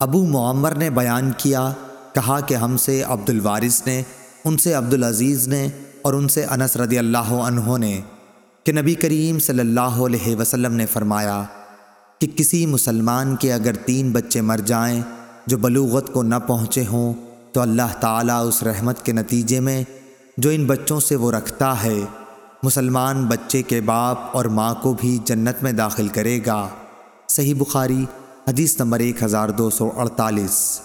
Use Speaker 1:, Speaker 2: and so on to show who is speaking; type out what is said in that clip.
Speaker 1: ابو معمر نے بیان کیا، کہا کہ ہم سے عبد الوارث نے، ان سے عبد العزیز نے اور ان سے انس رضی اللہ عنہ نے کہ نبی کریم صلی اللہ علیہ وسلم نے فرمایا کہ کسی مسلمان کے اگر تین بچے مر جائیں جو بلوغت کو نہ پہنچے ہوں، تو اللہ تعالیٰ اس رحمت کے نتیجے میں جو ان بچوں سے وہ رکھتا ہے، مسلمان بچے کے باپ اور ماں کو بھی جنت میں داخل کرے گا۔ صحیح بخاری حدیث نمبر ایک ہزار دو سو اڑتالیس۔